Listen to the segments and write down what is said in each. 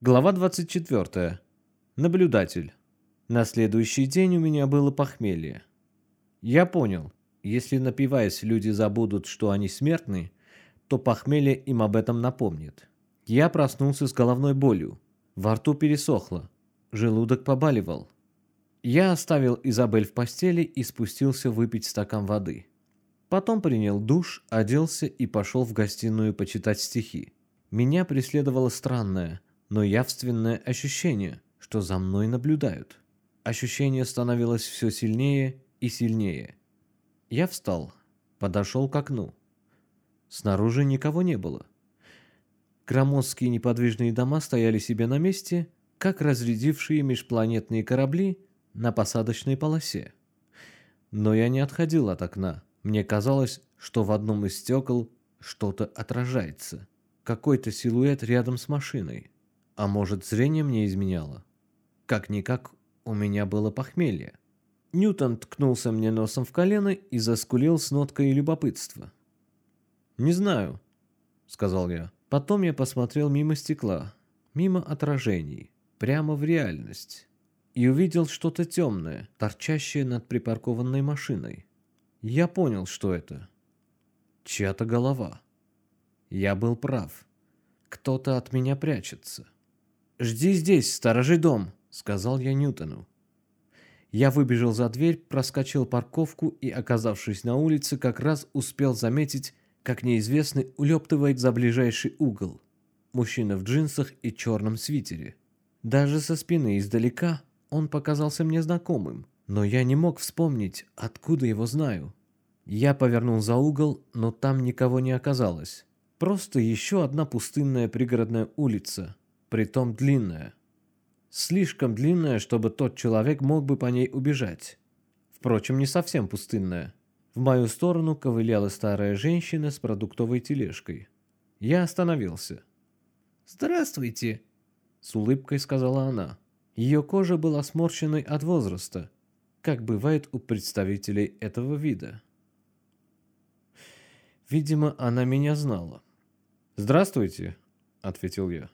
Глава 24. Наблюдатель. На следующий день у меня было похмелье. Я понял, если напиваясь люди забудут, что они смертны, то похмелье им об этом напомнит. Я проснулся с головной болью. Во рту пересохло. Желудок побаливал. Я оставил Изабель в постели и спустился выпить стакан воды. Потом принял душ, оделся и пошел в гостиную почитать стихи. Меня преследовало странное – но явственное ощущение, что за мной наблюдают. Ощущение становилось все сильнее и сильнее. Я встал, подошел к окну. Снаружи никого не было. Громоздкие неподвижные дома стояли себе на месте, как разрядившие межпланетные корабли на посадочной полосе. Но я не отходил от окна. Мне казалось, что в одном из стекол что-то отражается. Какой-то силуэт рядом с машиной. А может, зрение мне изменяло? Как-никак, у меня было похмелье. Ньютон ткнулся мне носом в колено и заскулил с ноткой любопытства. «Не знаю», — сказал я. Потом я посмотрел мимо стекла, мимо отражений, прямо в реальность, и увидел что-то темное, торчащее над припаркованной машиной. Я понял, что это. Чья-то голова. Я был прав. Кто-то от меня прячется. «Жди здесь, сторожи дом», — сказал я Ньютону. Я выбежал за дверь, проскочил парковку и, оказавшись на улице, как раз успел заметить, как неизвестный улептывает за ближайший угол. Мужчина в джинсах и черном свитере. Даже со спины издалека он показался мне знакомым, но я не мог вспомнить, откуда его знаю. Я повернул за угол, но там никого не оказалось. Просто еще одна пустынная пригородная улица, притом длинная. Слишком длинная, чтобы тот человек мог бы по ней убежать. Впрочем, не совсем пустынная. В мою сторону ковыляла старая женщина с продуктовой тележкой. Я остановился. «Здравствуйте», — с улыбкой сказала она. Ее кожа была сморщенной от возраста, как бывает у представителей этого вида. Видимо, она меня знала. «Здравствуйте», — ответил я.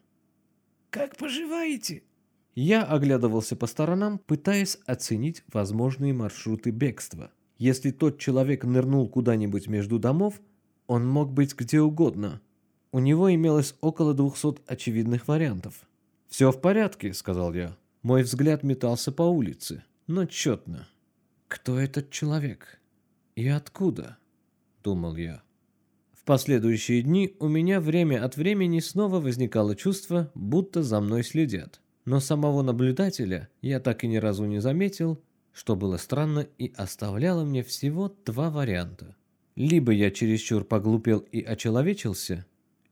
«Как поживаете?» Я оглядывался по сторонам, пытаясь оценить возможные маршруты бегства. Если тот человек нырнул куда-нибудь между домов, он мог быть где угодно. У него имелось около двухсот очевидных вариантов. «Все в порядке», — сказал я. Мой взгляд метался по улице, но тщетно. «Кто этот человек? И откуда?» — думал я. В последующие дни у меня время от времени снова возникало чувство, будто за мной следят. Но самого наблюдателя я так и ни разу не заметил, что было странно и оставляло мне всего два варианта. Либо я чересчур поглупел и очеловечился,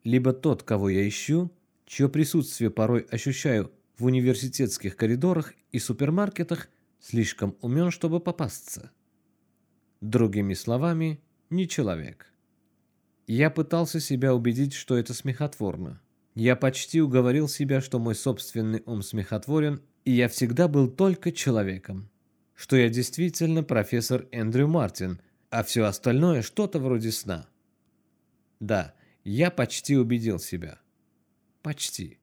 либо тот, кого я ищу, чье присутствие порой ощущаю в университетских коридорах и супермаркетах, слишком умен, чтобы попасться. Другими словами, не человек. Я пытался себя убедить, что это смехотворно. Я почти уговорил себя, что мой собственный ум смехотворен, и я всегда был только человеком. Что я действительно профессор Эндрю Мартин, а все остальное что-то вроде сна. Да, я почти убедил себя. Почти.